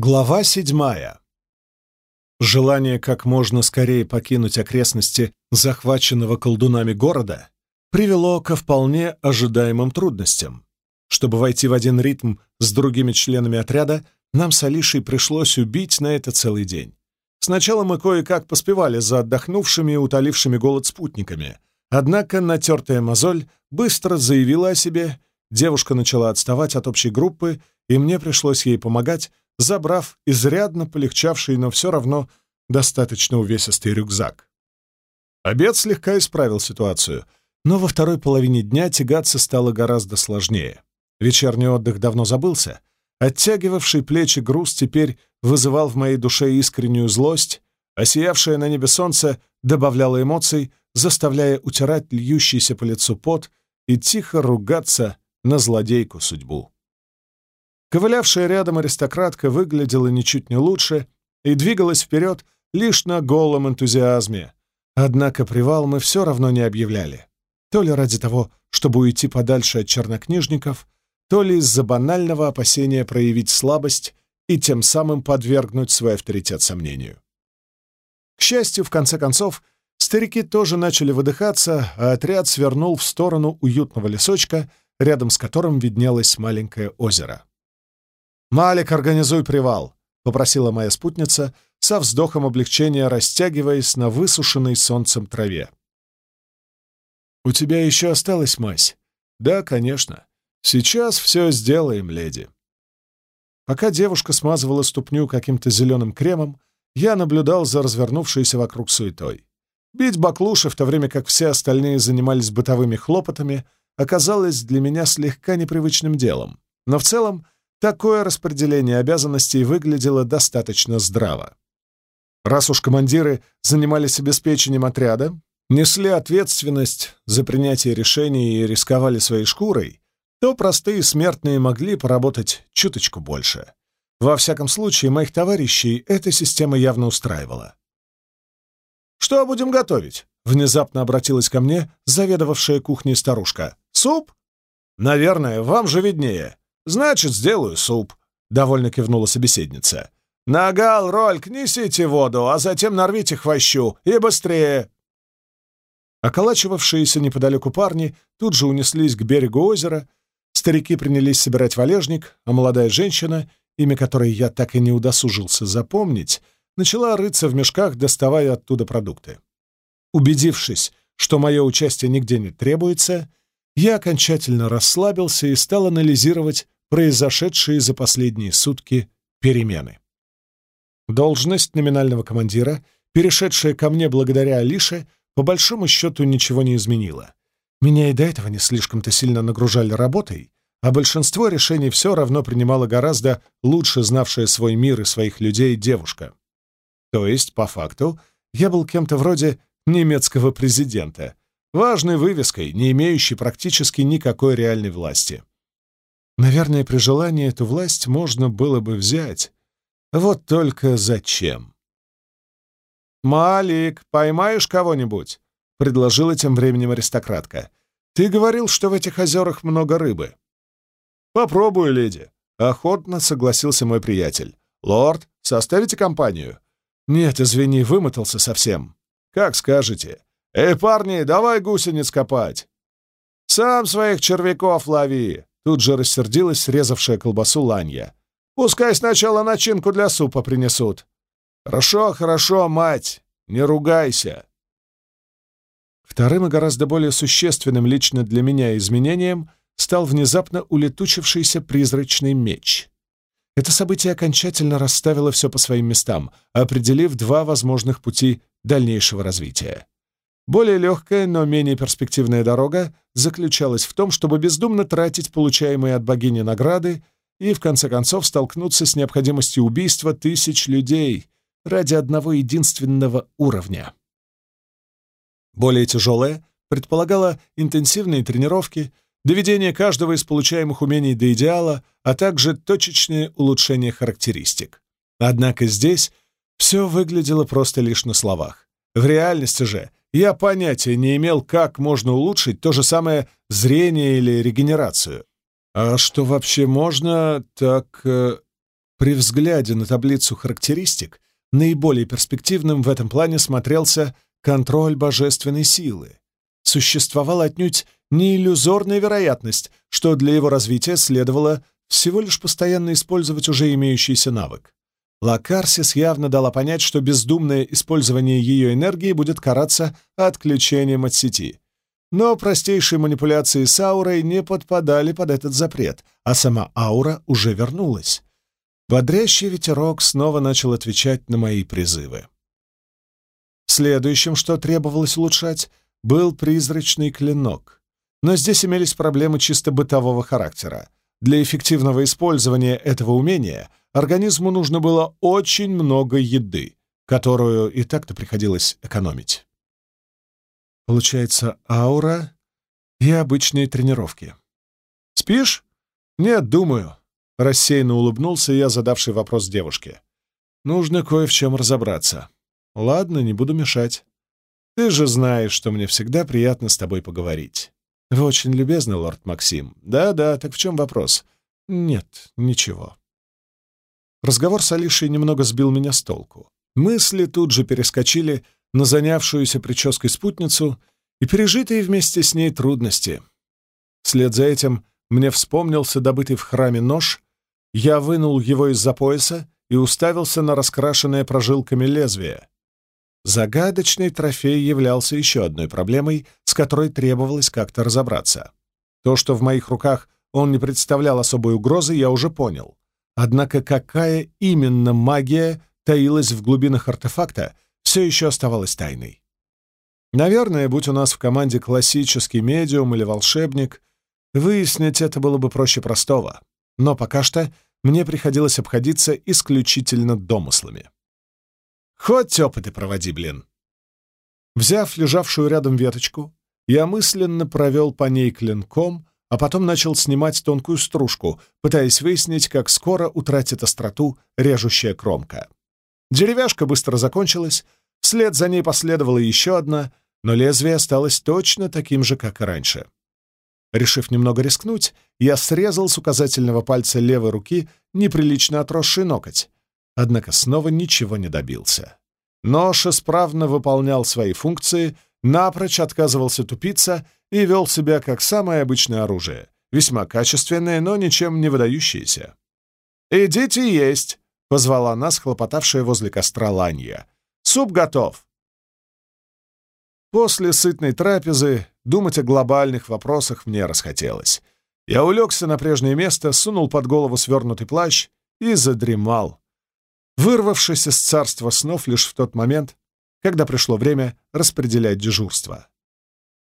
Глава седьмая. Желание как можно скорее покинуть окрестности захваченного колдунами города привело ко вполне ожидаемым трудностям. Чтобы войти в один ритм с другими членами отряда, нам с Алишей пришлось убить на это целый день. Сначала мы кое-как поспевали за отдохнувшими и утолившими голод спутниками, однако натертая мозоль быстро заявила о себе, девушка начала отставать от общей группы, и мне пришлось ей помогать, забрав изрядно полегчавший, но все равно достаточно увесистый рюкзак. Обед слегка исправил ситуацию, но во второй половине дня тягаться стало гораздо сложнее. Вечерний отдых давно забылся, оттягивавший плечи груз теперь вызывал в моей душе искреннюю злость, а сиявшее на небе солнце добавляло эмоций, заставляя утирать льющийся по лицу пот и тихо ругаться на злодейку судьбу. Ковылявшая рядом аристократка выглядела ничуть не лучше и двигалась вперед лишь на голом энтузиазме. Однако привал мы все равно не объявляли. То ли ради того, чтобы уйти подальше от чернокнижников, то ли из-за банального опасения проявить слабость и тем самым подвергнуть свой авторитет сомнению. К счастью, в конце концов, старики тоже начали выдыхаться, а отряд свернул в сторону уютного лесочка, рядом с которым виднелось маленькое озеро. «Малик, организуй привал», — попросила моя спутница, со вздохом облегчения растягиваясь на высушенной солнцем траве. «У тебя еще осталась мазь?» «Да, конечно. Сейчас все сделаем, леди». Пока девушка смазывала ступню каким-то зеленым кремом, я наблюдал за развернувшейся вокруг суетой. Бить баклуши, в то время как все остальные занимались бытовыми хлопотами, оказалось для меня слегка непривычным делом. Но в целом Такое распределение обязанностей выглядело достаточно здраво. Раз уж командиры занимались обеспечением отряда, несли ответственность за принятие решений и рисковали своей шкурой, то простые смертные могли поработать чуточку больше. Во всяком случае, моих товарищей эта система явно устраивала. «Что будем готовить?» — внезапно обратилась ко мне заведовавшая кухней старушка. «Суп?» «Наверное, вам же виднее. «Значит, сделаю суп», — довольно кивнула собеседница. «Нагал, Рольк, несите воду, а затем нарвите хвощу, и быстрее!» Околачивавшиеся неподалеку парни тут же унеслись к берегу озера, старики принялись собирать валежник, а молодая женщина, имя которой я так и не удосужился запомнить, начала рыться в мешках, доставая оттуда продукты. Убедившись, что мое участие нигде не требуется, я окончательно расслабился и стал анализировать произошедшие за последние сутки перемены. Должность номинального командира, перешедшая ко мне благодаря Алише, по большому счету ничего не изменила. Меня и до этого не слишком-то сильно нагружали работой, а большинство решений все равно принимала гораздо лучше знавшая свой мир и своих людей девушка. То есть, по факту, я был кем-то вроде немецкого президента, важной вывеской, не имеющей практически никакой реальной власти. Наверное, при желании эту власть можно было бы взять. Вот только зачем? «Малик, поймаешь кого-нибудь?» — предложила тем временем аристократка. «Ты говорил, что в этих озерах много рыбы». «Попробую, леди», — охотно согласился мой приятель. «Лорд, составите компанию?» «Нет, извини, вымотался совсем». «Как скажете». «Эй, парни, давай гусениц копать!» «Сам своих червяков лови!» Тут же рассердилась срезавшая колбасу Ланья. «Пускай сначала начинку для супа принесут». «Хорошо, хорошо, мать, не ругайся». Вторым и гораздо более существенным лично для меня изменением стал внезапно улетучившийся призрачный меч. Это событие окончательно расставило все по своим местам, определив два возможных пути дальнейшего развития. Более легкая, но менее перспективная дорога заключалась в том, чтобы бездумно тратить получаемые от богини награды и, в конце концов, столкнуться с необходимостью убийства тысяч людей ради одного единственного уровня. Более тяжелая предполагала интенсивные тренировки, доведение каждого из получаемых умений до идеала, а также точечные улучшения характеристик. Однако здесь все выглядело просто лишь на словах. В реальности же я понятия не имел, как можно улучшить то же самое зрение или регенерацию. А что вообще можно, так... Э, При взгляде на таблицу характеристик наиболее перспективным в этом плане смотрелся контроль божественной силы. Существовала отнюдь не иллюзорная вероятность, что для его развития следовало всего лишь постоянно использовать уже имеющийся навык. Лакарсис явно дала понять, что бездумное использование ее энергии будет караться отключением от сети. Но простейшие манипуляции с аурой не подпадали под этот запрет, а сама аура уже вернулась. Бодрящий ветерок снова начал отвечать на мои призывы. Следующим, что требовалось улучшать, был призрачный клинок. Но здесь имелись проблемы чисто бытового характера. Для эффективного использования этого умения организму нужно было очень много еды, которую и так-то приходилось экономить. Получается, аура и обычные тренировки. «Спишь?» «Нет, думаю», — рассеянно улыбнулся я, задавший вопрос девушке. «Нужно кое в чем разобраться. Ладно, не буду мешать. Ты же знаешь, что мне всегда приятно с тобой поговорить. Вы очень любезны, лорд Максим. Да-да, так в чем вопрос? Нет, ничего». Разговор с Алишей немного сбил меня с толку. Мысли тут же перескочили на занявшуюся прической спутницу и пережитые вместе с ней трудности. Вслед за этим мне вспомнился добытый в храме нож, я вынул его из-за пояса и уставился на раскрашенное прожилками лезвие. Загадочный трофей являлся еще одной проблемой, с которой требовалось как-то разобраться. То, что в моих руках он не представлял особой угрозы, я уже понял. Однако какая именно магия таилась в глубинах артефакта, все еще оставалась тайной. Наверное, будь у нас в команде классический медиум или волшебник, выяснить это было бы проще простого. Но пока что мне приходилось обходиться исключительно домыслами. Хоть опыты проводи, блин. Взяв лежавшую рядом веточку, я мысленно провел по ней клинком, а потом начал снимать тонкую стружку, пытаясь выяснить, как скоро утратит остроту режущая кромка. Деревяшка быстро закончилась, вслед за ней последовала еще одна, но лезвие осталось точно таким же, как и раньше. Решив немного рискнуть, я срезал с указательного пальца левой руки неприлично отросший ноготь, однако снова ничего не добился. Нож исправно выполнял свои функции, напрочь отказывался тупиться и вел себя как самое обычное оружие, весьма качественное, но ничем не выдающееся. «Идите есть!» — позвала нас хлопотавшая возле костра Ланья. «Суп готов!» После сытной трапезы думать о глобальных вопросах мне расхотелось. Я улегся на прежнее место, сунул под голову свернутый плащ и задремал, вырвавшись из царства снов лишь в тот момент, когда пришло время распределять дежурство.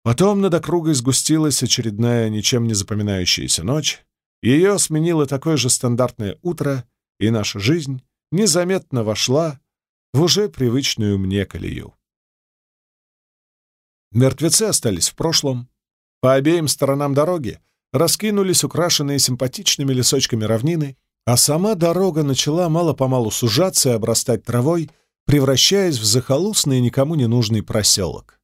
Потом над округой сгустилась очередная ничем не запоминающаяся ночь, ее сменило такое же стандартное утро, и наша жизнь незаметно вошла в уже привычную мне колею. Мертвецы остались в прошлом. По обеим сторонам дороги раскинулись украшенные симпатичными лесочками равнины, а сама дорога начала мало-помалу сужаться и обрастать травой, превращаясь в захолустный никому не нужный проселок.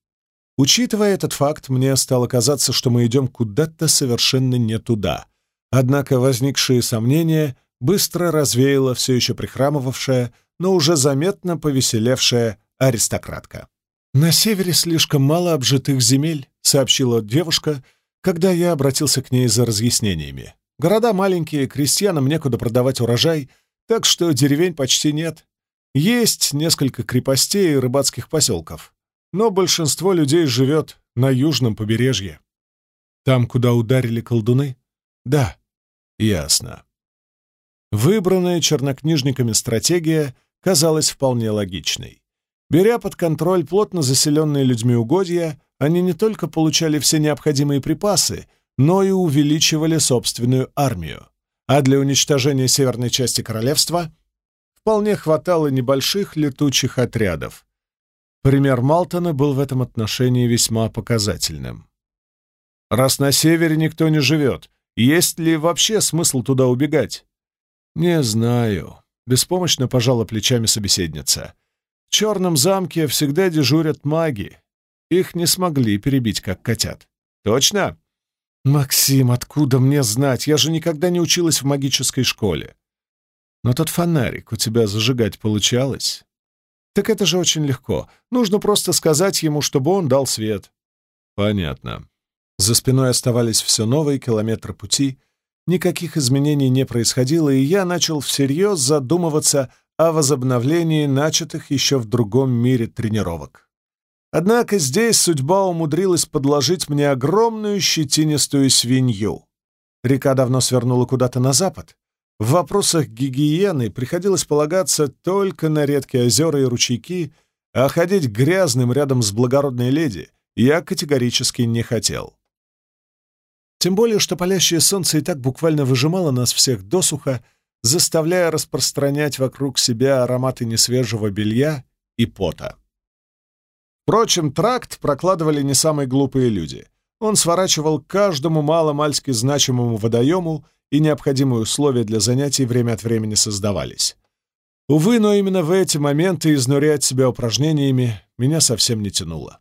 Учитывая этот факт, мне стало казаться, что мы идем куда-то совершенно не туда. Однако возникшие сомнения быстро развеяла все еще прихрамывавшая, но уже заметно повеселевшая аристократка. «На севере слишком мало обжитых земель», — сообщила девушка, когда я обратился к ней за разъяснениями. «Города маленькие, крестьянам некуда продавать урожай, так что деревень почти нет. Есть несколько крепостей и рыбацких поселков, но большинство людей живет на южном побережье. Там, куда ударили колдуны? Да, ясно. Выбранная чернокнижниками стратегия казалась вполне логичной. Беря под контроль плотно заселенные людьми угодья, они не только получали все необходимые припасы, но и увеличивали собственную армию. А для уничтожения северной части королевства вполне хватало небольших летучих отрядов. Пример Малтона был в этом отношении весьма показательным. Раз на севере никто не живет, есть ли вообще смысл туда убегать? Не знаю. Беспомощно пожала плечами собеседница. В Черном замке всегда дежурят маги. Их не смогли перебить, как котят. Точно? Максим, откуда мне знать? Я же никогда не училась в магической школе. Но тот фонарик у тебя зажигать получалось? Так это же очень легко. Нужно просто сказать ему, чтобы он дал свет. Понятно. За спиной оставались все новые километры пути, никаких изменений не происходило, и я начал всерьез задумываться о возобновлении начатых еще в другом мире тренировок. Однако здесь судьба умудрилась подложить мне огромную щетинистую свинью. Река давно свернула куда-то на запад. В вопросах гигиены приходилось полагаться только на редкие озера и ручейки, а ходить грязным рядом с благородной леди я категорически не хотел. Тем более, что палящее солнце и так буквально выжимало нас всех досуха, заставляя распространять вокруг себя ароматы несвежего белья и пота. Впрочем, тракт прокладывали не самые глупые люди. Он сворачивал каждому маломальски значимому водоему, и необходимые условия для занятий время от времени создавались. Увы, но именно в эти моменты изнурять себя упражнениями меня совсем не тянуло.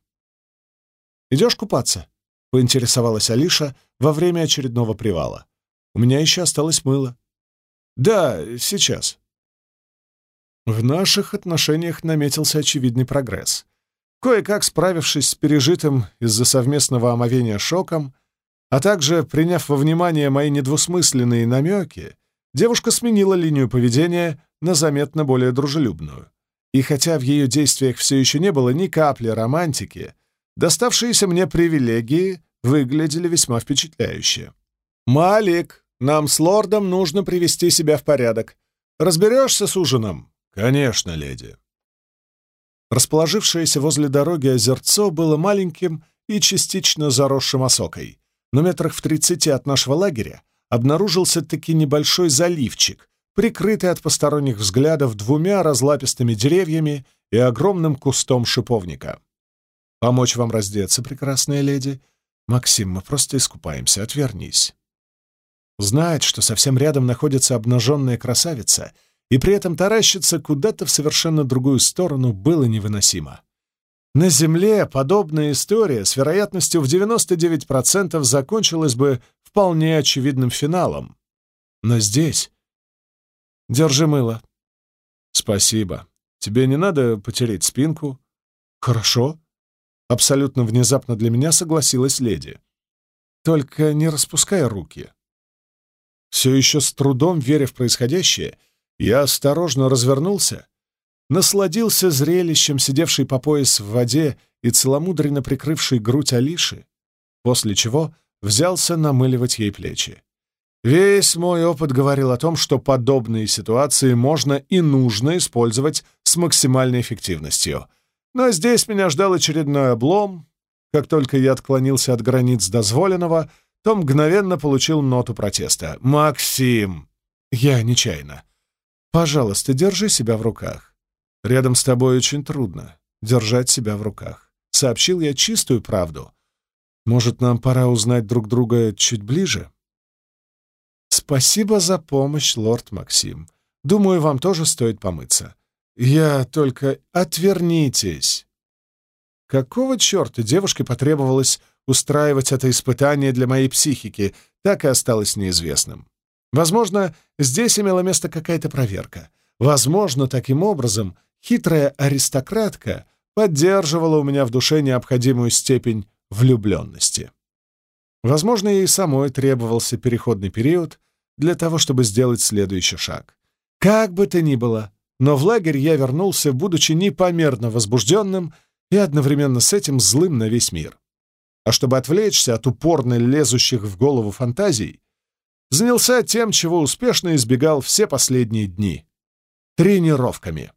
«Идешь купаться?» — поинтересовалась Алиша во время очередного привала. «У меня еще осталось мыло». «Да, сейчас». В наших отношениях наметился очевидный прогресс. Кое-как справившись с пережитым из-за совместного омовения шоком, а также приняв во внимание мои недвусмысленные намеки, девушка сменила линию поведения на заметно более дружелюбную. И хотя в ее действиях все еще не было ни капли романтики, доставшиеся мне привилегии выглядели весьма впечатляюще. «Малик, нам с лордом нужно привести себя в порядок. Разберешься с ужином?» «Конечно, леди». Расположившееся возле дороги озерцо было маленьким и частично заросшим осокой, но метрах в тридцати от нашего лагеря обнаружился таки небольшой заливчик, прикрытый от посторонних взглядов двумя разлапистыми деревьями и огромным кустом шиповника. «Помочь вам раздеться, прекрасная леди?» «Максим, мы просто искупаемся, отвернись». Знает, что совсем рядом находится обнаженная красавица, и при этом таращиться куда-то в совершенно другую сторону было невыносимо. На Земле подобная история с вероятностью в 99% закончилась бы вполне очевидным финалом. Но здесь... Держи мыло. Спасибо. Тебе не надо потереть спинку? Хорошо. Абсолютно внезапно для меня согласилась леди. Только не распускай руки. Все еще с трудом веря в происходящее, я осторожно развернулся, насладился зрелищем, сидевшей по пояс в воде и целомудренно прикрывшей грудь Алиши, после чего взялся намыливать ей плечи. Весь мой опыт говорил о том, что подобные ситуации можно и нужно использовать с максимальной эффективностью — но здесь меня ждал очередной облом. Как только я отклонился от границ дозволенного, то мгновенно получил ноту протеста. «Максим!» «Я нечаянно. Пожалуйста, держи себя в руках. Рядом с тобой очень трудно держать себя в руках. Сообщил я чистую правду. Может, нам пора узнать друг друга чуть ближе?» «Спасибо за помощь, лорд Максим. Думаю, вам тоже стоит помыться. «Я только... Отвернитесь!» Какого черта девушке потребовалось устраивать это испытание для моей психики, так и осталось неизвестным. Возможно, здесь имела место какая-то проверка. Возможно, таким образом хитрая аристократка поддерживала у меня в душе необходимую степень влюбленности. Возможно, ей самой требовался переходный период для того, чтобы сделать следующий шаг. Как бы то ни было, но в лагерь я вернулся, будучи непомерно возбужденным и одновременно с этим злым на весь мир. А чтобы отвлечься от упорно лезущих в голову фантазий, занялся тем, чего успешно избегал все последние дни — тренировками.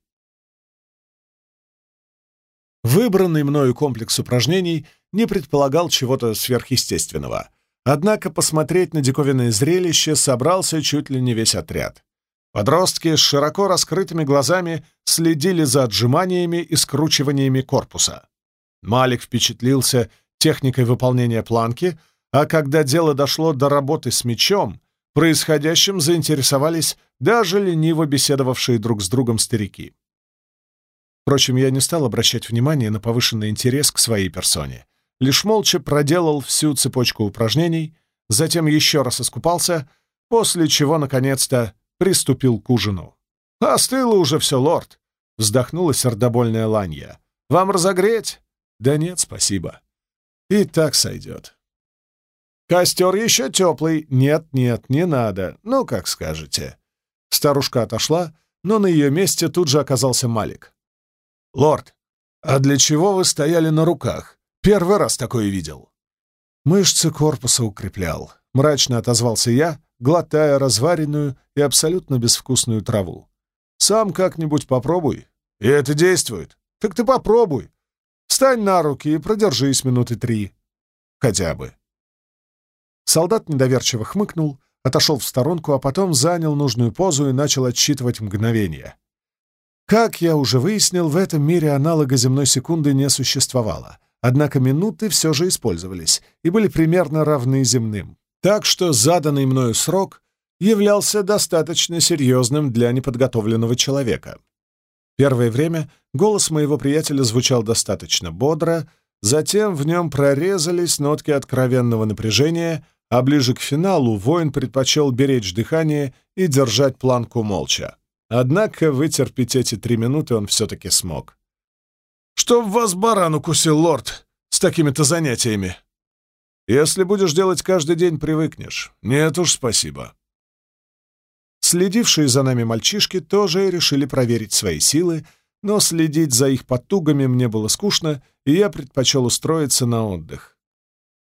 Выбранный мною комплекс упражнений не предполагал чего-то сверхъестественного. Однако посмотреть на диковинное зрелище собрался чуть ли не весь отряд. Подростки с широко раскрытыми глазами следили за отжиманиями и скручиваниями корпуса. Малик впечатлился техникой выполнения планки, а когда дело дошло до работы с мечом, происходящим заинтересовались даже лениво беседовавшие друг с другом старики. Впрочем, я не стал обращать внимания на повышенный интерес к своей персоне. Лишь молча проделал всю цепочку упражнений, затем еще раз искупался, после чего, наконец-то, приступил к ужину. «Остыло уже все, лорд!» — вздохнула сердобольная Ланья. «Вам разогреть?» «Да нет, спасибо. И так сойдет». «Костер еще теплый. Нет, нет, не надо. Ну, как скажете». Старушка отошла, но на ее месте тут же оказался Малик. «Лорд, а для чего вы стояли на руках? Первый раз такое видел». Мышцы корпуса укреплял. Мрачно отозвался я, глотая разваренную и абсолютно безвкусную траву. «Сам как-нибудь попробуй. И это действует. Так ты попробуй. Встань на руки и продержись минуты три. Хотя бы». Солдат недоверчиво хмыкнул, отошел в сторонку, а потом занял нужную позу и начал отсчитывать мгновения. Как я уже выяснил, в этом мире аналога земной секунды не существовало, однако минуты все же использовались и были примерно равны земным. Так что заданный мною срок являлся достаточно серьезным для неподготовленного человека. Первое время голос моего приятеля звучал достаточно бодро, затем в нем прорезались нотки откровенного напряжения — а ближе к финалу воин предпочел беречь дыхание и держать планку молча. Однако вытерпеть эти три минуты он все-таки смог. «Что в вас баран укусил, лорд, с такими-то занятиями?» «Если будешь делать каждый день, привыкнешь. Нет уж, спасибо». Следившие за нами мальчишки тоже решили проверить свои силы, но следить за их потугами мне было скучно, и я предпочел устроиться на отдых.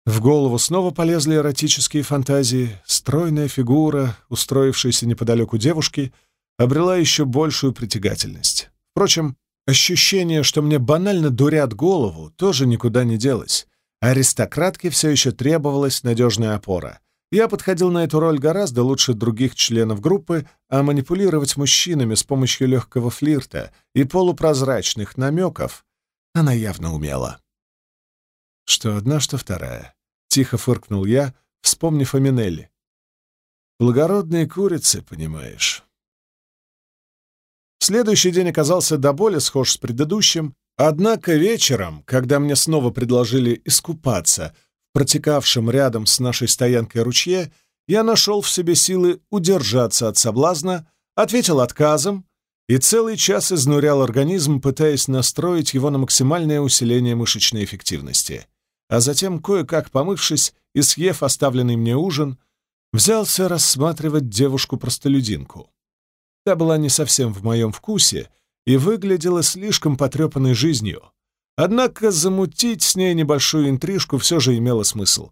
В голову снова полезли эротические фантазии. Стройная фигура, устроившаяся неподалеку девушки, обрела еще большую притягательность. Впрочем, ощущение, что мне банально дурят голову, тоже никуда не делось. Аристократке все еще требовалась надежная опора. Я подходил на эту роль гораздо лучше других членов группы, а манипулировать мужчинами с помощью легкого флирта и полупрозрачных намеков она явно умела. Что одна, что вторая. Тихо фыркнул я, вспомнив о Минелли. Благородные курицы, понимаешь. Следующий день оказался до боли схож с предыдущим, однако вечером, когда мне снова предложили искупаться в протекавшем рядом с нашей стоянкой ручье, я нашел в себе силы удержаться от соблазна, ответил отказом и целый час изнурял организм, пытаясь настроить его на максимальное усиление мышечной эффективности а затем, кое-как помывшись и съев оставленный мне ужин, взялся рассматривать девушку-простолюдинку. Та была не совсем в моем вкусе и выглядела слишком потрепанной жизнью, однако замутить с ней небольшую интрижку все же имело смысл.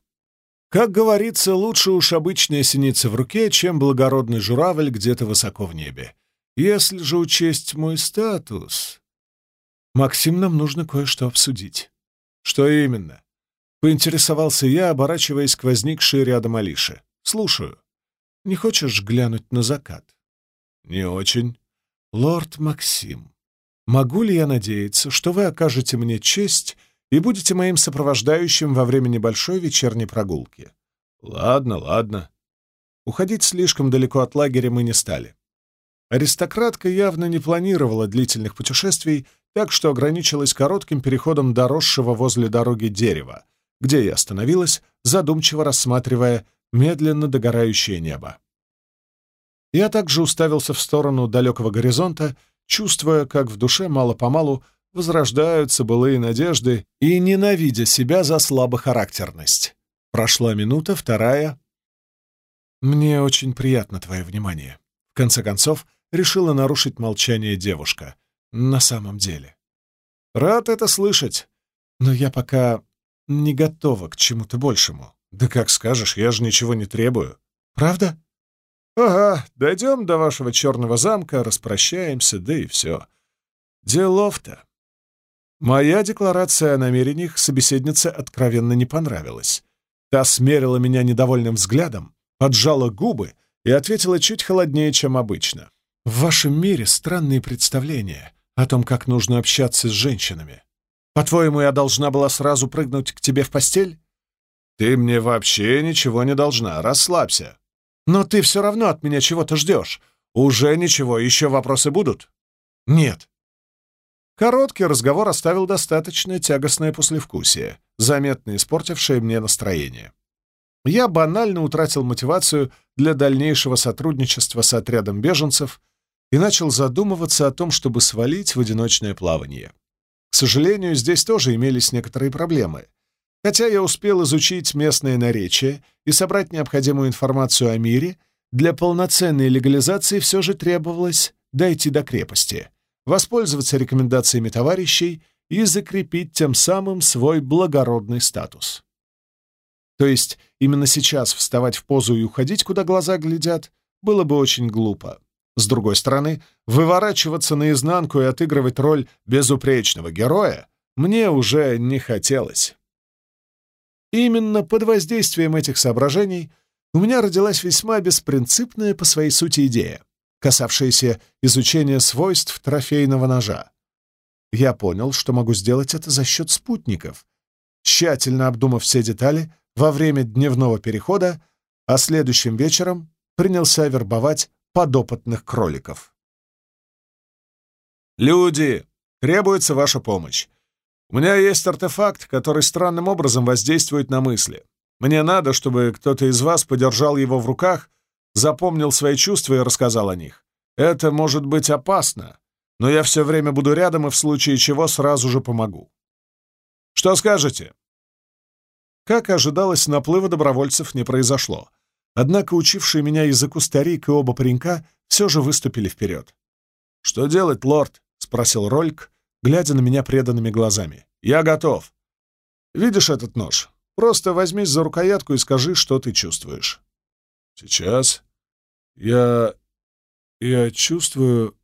Как говорится, лучше уж обычная синица в руке, чем благородный журавль где-то высоко в небе. Если же учесть мой статус... Максим, нам нужно кое-что обсудить. Что именно? Поинтересовался я, оборачиваясь к возникшей рядом Алише. «Слушаю. Не хочешь глянуть на закат?» «Не очень». «Лорд Максим, могу ли я надеяться, что вы окажете мне честь и будете моим сопровождающим во время небольшой вечерней прогулки?» «Ладно, ладно». Уходить слишком далеко от лагеря мы не стали. Аристократка явно не планировала длительных путешествий, так что ограничилась коротким переходом доросшего возле дороги дерева, где я остановилась, задумчиво рассматривая медленно догорающее небо. Я также уставился в сторону далекого горизонта, чувствуя, как в душе мало-помалу возрождаются былые надежды и ненавидя себя за слабохарактерность. Прошла минута, вторая. «Мне очень приятно твое внимание». В конце концов, решила нарушить молчание девушка. «На самом деле». «Рад это слышать, но я пока не готова к чему-то большему. Да как скажешь, я же ничего не требую. Правда? Ага, дойдем до вашего черного замка, распрощаемся, да и все. Делов-то. Моя декларация о намерениях собеседнице откровенно не понравилась. Та смерила меня недовольным взглядом, поджала губы и ответила чуть холоднее, чем обычно. «В вашем мире странные представления о том, как нужно общаться с женщинами. По-твоему, я должна была сразу прыгнуть к тебе в постель? Ты мне вообще ничего не должна, расслабься. Но ты все равно от меня чего-то ждешь. Уже ничего, еще вопросы будут? Нет. Короткий разговор оставил достаточно тягостное послевкусие, заметно испортившее мне настроение. Я банально утратил мотивацию для дальнейшего сотрудничества с отрядом беженцев, и начал задумываться о том, чтобы свалить в одиночное плавание. К сожалению, здесь тоже имелись некоторые проблемы. Хотя я успел изучить местное наречие и собрать необходимую информацию о мире, для полноценной легализации все же требовалось дойти до крепости, воспользоваться рекомендациями товарищей и закрепить тем самым свой благородный статус. То есть именно сейчас вставать в позу и уходить, куда глаза глядят, было бы очень глупо. С другой стороны, выворачиваться наизнанку и отыгрывать роль безупречного героя мне уже не хотелось. Именно под воздействием этих соображений у меня родилась весьма беспринципная по своей сути идея, касавшаяся изучения свойств трофейного ножа. Я понял, что могу сделать это за счет спутников. Тщательно обдумав все детали, во время дневного перехода, а следующим вечером принялся вербовать подопытных кроликов. «Люди, требуется ваша помощь. У меня есть артефакт, который странным образом воздействует на мысли. Мне надо, чтобы кто-то из вас подержал его в руках, запомнил свои чувства и рассказал о них. Это может быть опасно, но я все время буду рядом и в случае чего сразу же помогу. Что скажете?» Как ожидалось, наплыва добровольцев не произошло. Однако учившие меня языку старик и оба паренька все же выступили вперед. «Что делать, лорд?» — спросил Рольк, глядя на меня преданными глазами. «Я готов. Видишь этот нож? Просто возьмись за рукоятку и скажи, что ты чувствуешь». «Сейчас. Я... я чувствую...»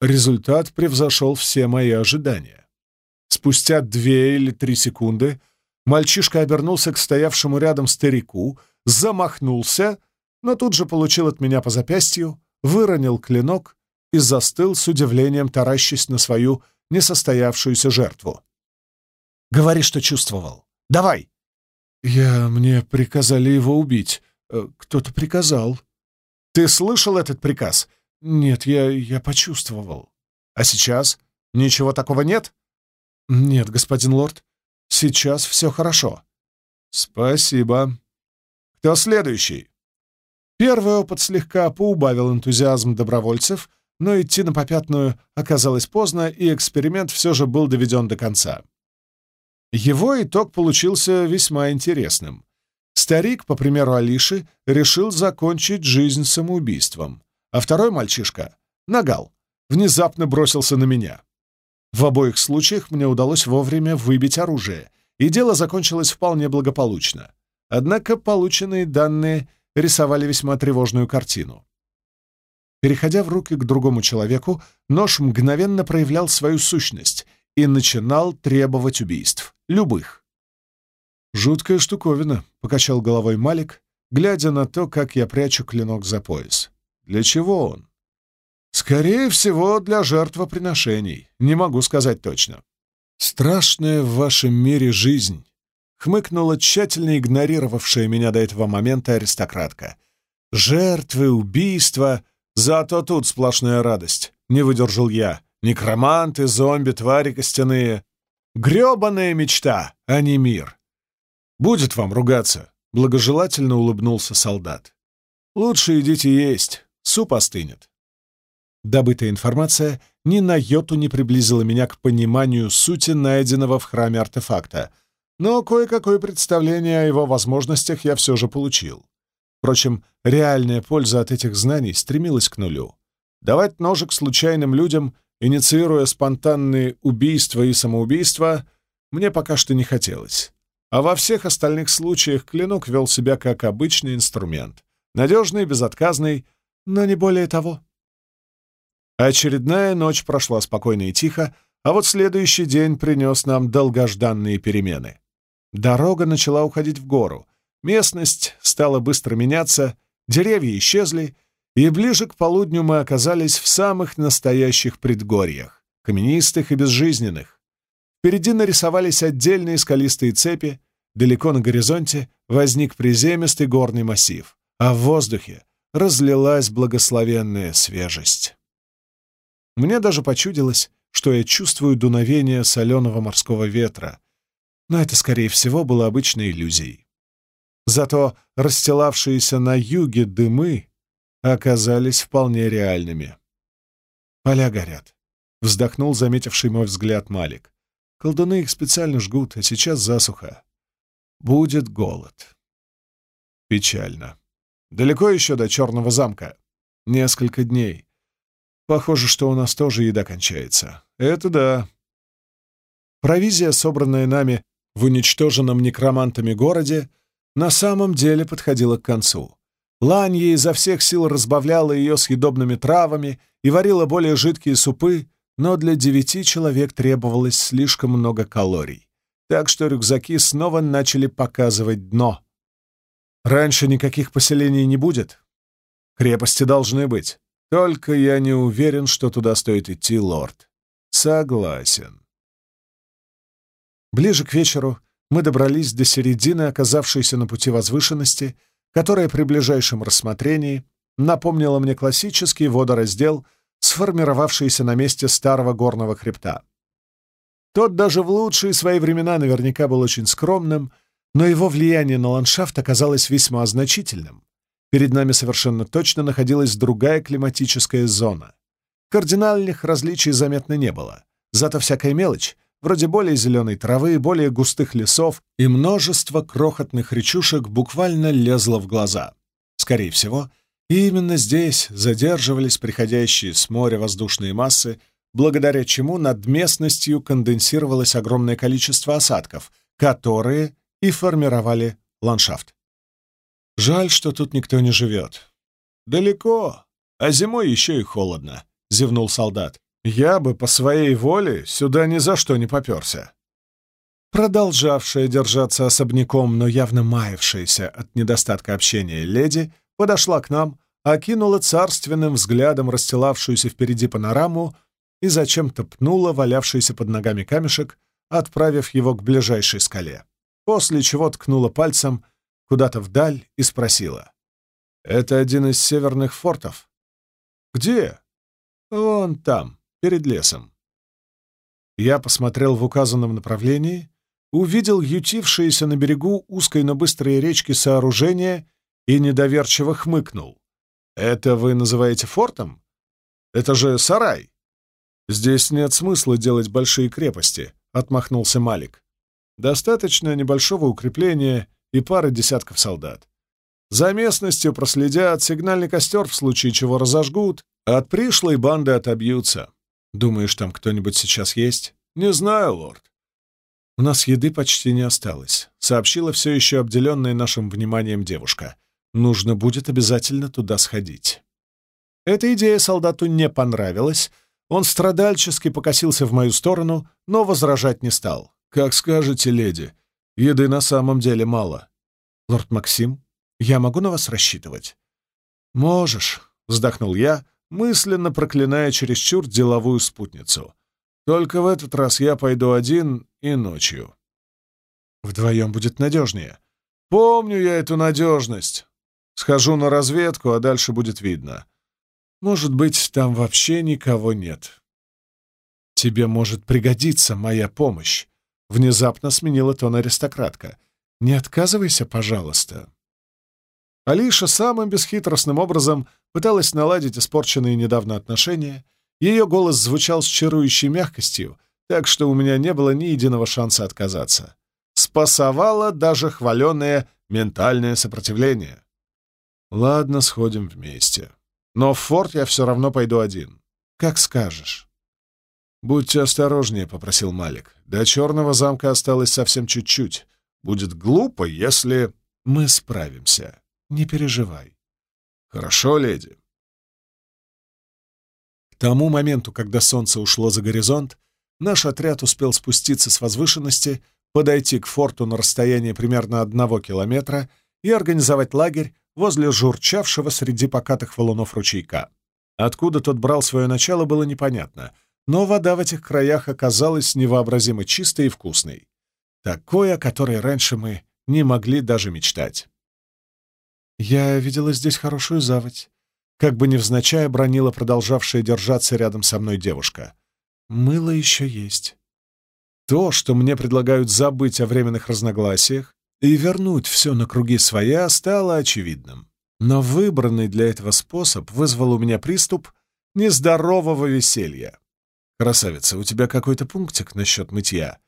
Результат превзошел все мои ожидания. Спустя две или три секунды мальчишка обернулся к стоявшему рядом старику, замахнулся, но тут же получил от меня по запястью, выронил клинок и застыл с удивлением, таращась на свою несостоявшуюся жертву. «Говори, что чувствовал. Давай!» «Я... Мне приказали его убить. Э, кто-то приказал». «Ты слышал этот приказ?» «Нет, я... я почувствовал». «А сейчас? Ничего такого нет?» «Нет, господин лорд. Сейчас все хорошо». «Спасибо. Кто следующий?» Первый опыт слегка поубавил энтузиазм добровольцев — но идти на попятную оказалось поздно, и эксперимент все же был доведен до конца. Его итог получился весьма интересным. Старик, по примеру Алиши, решил закончить жизнь самоубийством, а второй мальчишка, Нагал, внезапно бросился на меня. В обоих случаях мне удалось вовремя выбить оружие, и дело закончилось вполне благополучно. Однако полученные данные рисовали весьма тревожную картину. Переходя в руки к другому человеку, нож мгновенно проявлял свою сущность и начинал требовать убийств. Любых. «Жуткая штуковина», — покачал головой Малик, глядя на то, как я прячу клинок за пояс. «Для чего он?» «Скорее всего, для жертвоприношений. Не могу сказать точно». «Страшная в вашем мире жизнь», — хмыкнула тщательно игнорировавшая меня до этого момента аристократка. «Жертвы, убийства...» Зато тут сплошная радость. Не выдержал я. Некроманты, зомби, твари костяные. Грёбаная мечта, а не мир. Будет вам ругаться, благожелательно улыбнулся солдат. Лучше идите есть, суп остынет. Добытая информация ни на йоту не приблизила меня к пониманию сути найденного в храме артефакта, но кое-какое представление о его возможностях я все же получил. Впрочем, реальная польза от этих знаний стремилась к нулю. Давать ножик случайным людям, инициируя спонтанные убийства и самоубийства, мне пока что не хотелось. А во всех остальных случаях клинок вел себя как обычный инструмент. Надежный, безотказный, но не более того. Очередная ночь прошла спокойно и тихо, а вот следующий день принес нам долгожданные перемены. Дорога начала уходить в гору, Местность стала быстро меняться, деревья исчезли, и ближе к полудню мы оказались в самых настоящих предгорьях, каменистых и безжизненных. Впереди нарисовались отдельные скалистые цепи, далеко на горизонте возник приземистый горный массив, а в воздухе разлилась благословенная свежесть. Мне даже почудилось, что я чувствую дуновение соленого морского ветра, но это, скорее всего, было обычной иллюзией. Зато расстилавшиеся на юге дымы оказались вполне реальными. «Поля горят», — вздохнул заметивший мой взгляд Малик. «Колдуны их специально жгут, а сейчас засуха. Будет голод». Печально. Далеко еще до Черного замка? Несколько дней. Похоже, что у нас тоже еда кончается. Это да. Провизия, собранная нами в уничтоженном некромантами городе, на самом деле подходила к концу. Ланья изо всех сил разбавляла ее съедобными травами и варила более жидкие супы, но для девяти человек требовалось слишком много калорий, так что рюкзаки снова начали показывать дно. Раньше никаких поселений не будет. Крепости должны быть. Только я не уверен, что туда стоит идти, лорд. Согласен. Ближе к вечеру мы добрались до середины, оказавшейся на пути возвышенности — которая при ближайшем рассмотрении напомнила мне классический водораздел, сформировавшийся на месте старого горного хребта. Тот даже в лучшие свои времена наверняка был очень скромным, но его влияние на ландшафт оказалось весьма значительным. Перед нами совершенно точно находилась другая климатическая зона. Кардинальных различий заметно не было, зато всякая мелочь вроде более зеленой травы, более густых лесов и множество крохотных речушек буквально лезло в глаза. Скорее всего, именно здесь задерживались приходящие с моря воздушные массы, благодаря чему над местностью конденсировалось огромное количество осадков, которые и формировали ландшафт. Жаль, что тут никто не живет. «Далеко, а зимой еще и холодно», — зевнул солдат. Я бы по своей воле сюда ни за что не поперся. Продолжавшая держаться особняком, но явно маявшаяся от недостатка общения леди, подошла к нам, окинула царственным взглядом расстилавшуюся впереди панораму и зачем-то пнула валявшийся под ногами камешек, отправив его к ближайшей скале, после чего ткнула пальцем куда-то вдаль и спросила. «Это один из северных фортов?» «Где?» «Вон там», перед лесом. Я посмотрел в указанном направлении, увидел ютившиеся на берегу узкой, но быстрой речки сооружения и недоверчиво хмыкнул. «Это вы называете фортом? Это же сарай!» «Здесь нет смысла делать большие крепости», — отмахнулся Малик. «Достаточно небольшого укрепления и пары десятков солдат. За местностью проследят, сигнальный костер в случае чего разожгут, от пришлой банды отобьются. Думаешь, там кто-нибудь сейчас есть? Не знаю, лорд. У нас еды почти не осталось, сообщила все еще обделенная нашим вниманием девушка. Нужно будет обязательно туда сходить. Эта идея солдату не понравилась. Он страдальчески покосился в мою сторону, но возражать не стал. «Как скажете, леди, еды на самом деле мало». «Лорд Максим, я могу на вас рассчитывать?» «Можешь», — вздохнул я, мысленно проклиная чересчур деловую спутницу. Только в этот раз я пойду один и ночью. Вдвоем будет надежнее. Помню я эту надежность. Схожу на разведку, а дальше будет видно. Может быть, там вообще никого нет. Тебе может пригодиться моя помощь. Внезапно сменила тон аристократка. Не отказывайся, пожалуйста. Алиша самым бесхитростным образом пыталась наладить испорченные недавно отношения. Ее голос звучал с чарующей мягкостью, так что у меня не было ни единого шанса отказаться. Спасовало даже хваленное ментальное сопротивление. Ладно, сходим вместе. Но в форт я все равно пойду один. Как скажешь. «Будьте осторожнее», — попросил Малик. «До черного замка осталось совсем чуть-чуть. Будет глупо, если...» «Мы справимся. Не переживай. «Хорошо, леди». К тому моменту, когда солнце ушло за горизонт, наш отряд успел спуститься с возвышенности, подойти к форту на расстояние примерно одного километра и организовать лагерь возле журчавшего среди покатых валунов ручейка. Откуда тот брал свое начало, было непонятно, но вода в этих краях оказалась невообразимо чистой и вкусной. Такой, о которой раньше мы не могли даже мечтать. «Я видела здесь хорошую заводь», — как бы невзначай бронила продолжавшая держаться рядом со мной девушка. «Мыло еще есть». То, что мне предлагают забыть о временных разногласиях и вернуть все на круги своя, стало очевидным. Но выбранный для этого способ вызвал у меня приступ нездорового веселья. «Красавица, у тебя какой-то пунктик насчет мытья?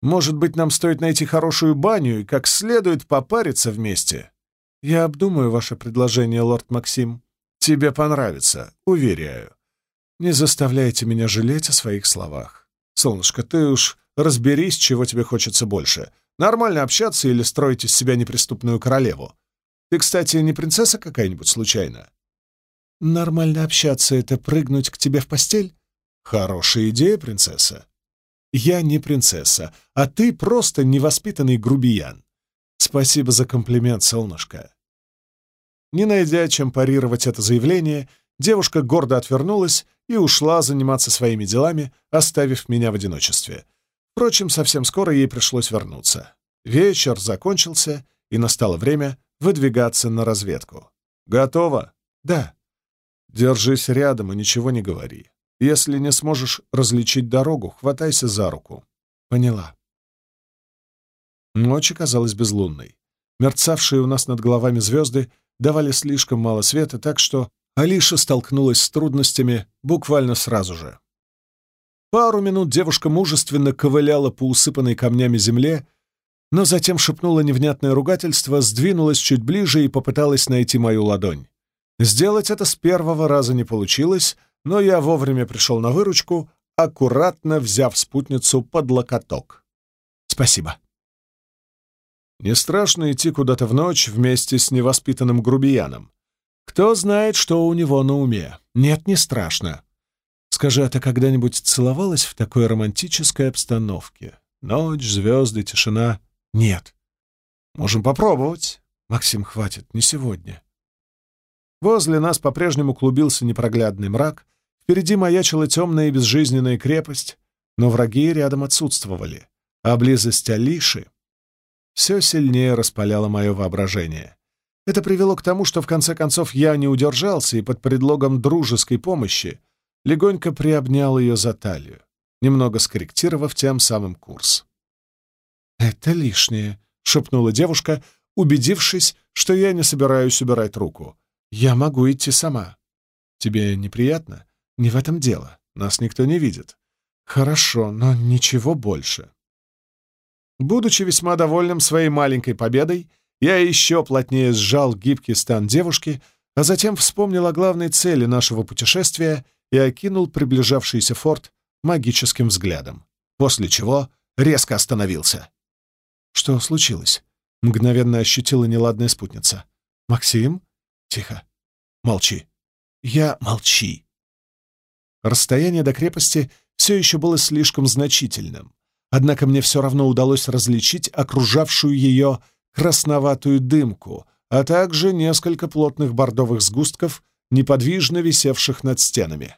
Может быть, нам стоит найти хорошую баню и как следует попариться вместе?» «Я обдумаю ваше предложение, лорд Максим. Тебе понравится, уверяю. Не заставляйте меня жалеть о своих словах. Солнышко, ты уж разберись, чего тебе хочется больше. Нормально общаться или строить из себя неприступную королеву. Ты, кстати, не принцесса какая-нибудь случайно?» «Нормально общаться — это прыгнуть к тебе в постель?» «Хорошая идея, принцесса». «Я не принцесса, а ты просто невоспитанный грубиян. Спасибо за комплимент, солнышко». Не найдя, чем парировать это заявление, девушка гордо отвернулась и ушла заниматься своими делами, оставив меня в одиночестве. Впрочем, совсем скоро ей пришлось вернуться. Вечер закончился, и настало время выдвигаться на разведку. «Готово?» «Да». «Держись рядом и ничего не говори. Если не сможешь различить дорогу, хватайся за руку». «Поняла». Ночь оказалась безлунной. Мерцавшие у нас над головами звезды давали слишком мало света, так что Алиша столкнулась с трудностями буквально сразу же. Пару минут девушка мужественно ковыляла по усыпанной камнями земле, но затем шепнула невнятное ругательство, сдвинулась чуть ближе и попыталась найти мою ладонь. Сделать это с первого раза не получилось, но я вовремя пришел на выручку, аккуратно взяв спутницу под локоток. «Спасибо». Не страшно идти куда-то в ночь вместе с невоспитанным грубияном. Кто знает, что у него на уме. Нет, не страшно. Скажи, а ты когда-нибудь целовалась в такой романтической обстановке? Ночь, звезды, тишина. Нет. Можем попробовать. Максим, хватит, не сегодня. Возле нас по-прежнему клубился непроглядный мрак, впереди маячила темная и безжизненная крепость, но враги рядом отсутствовали, а близость Алиши все сильнее распаляла мое воображение. Это привело к тому, что в конце концов я не удержался и под предлогом дружеской помощи легонько приобнял ее за талию, немного скорректировав тем самым курс. «Это лишнее», — шепнула девушка, убедившись, что я не собираюсь убирать руку. «Я могу идти сама». «Тебе неприятно? Не в этом дело. Нас никто не видит». «Хорошо, но ничего больше». Будучи весьма довольным своей маленькой победой, я еще плотнее сжал гибкий стан девушки, а затем вспомнил о главной цели нашего путешествия и окинул приближавшийся форт магическим взглядом, после чего резко остановился. «Что случилось?» — мгновенно ощутила неладная спутница. «Максим?» «Тихо. Молчи. Я молчи». Расстояние до крепости все еще было слишком значительным, однако мне все равно удалось различить окружавшую ее красноватую дымку, а также несколько плотных бордовых сгустков, неподвижно висевших над стенами.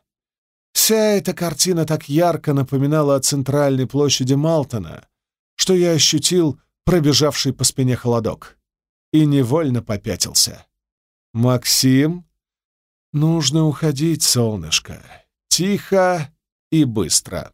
Вся эта картина так ярко напоминала о центральной площади Малтона, что я ощутил пробежавший по спине холодок и невольно попятился. «Максим, нужно уходить, солнышко, тихо и быстро».